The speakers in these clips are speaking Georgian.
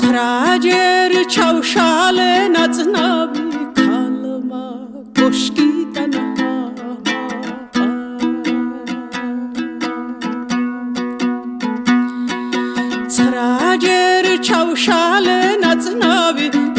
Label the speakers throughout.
Speaker 1: Սխրաջեր չավշալ է նածնաբի կալմա կոշկի տանա Սխրաջեր չավշալ է նածնաբի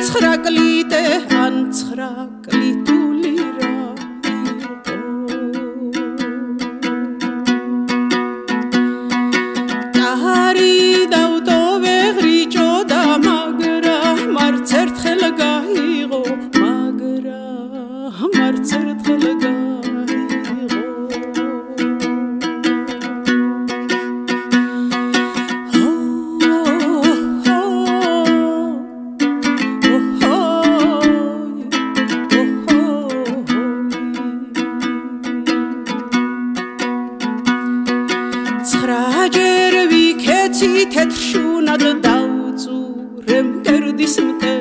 Speaker 1: ცხრა კლიტე ან ცხრა კლიტული ვიქეცი თეთრშუნად დაუწურე მკერდის მტევები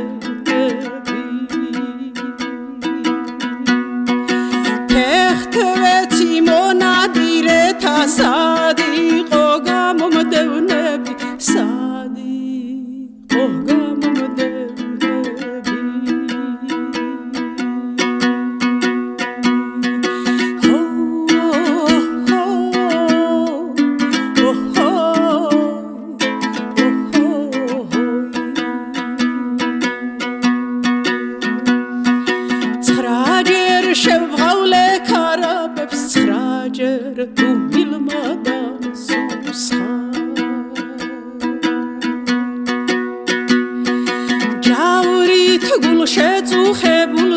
Speaker 1: შევღავლე ქარაბებს ცრაჯერ თუ მილმა დასუსხა ჯავრით გულ შეწუხებულ